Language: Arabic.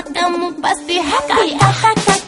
مقدم وبس حكي أحكي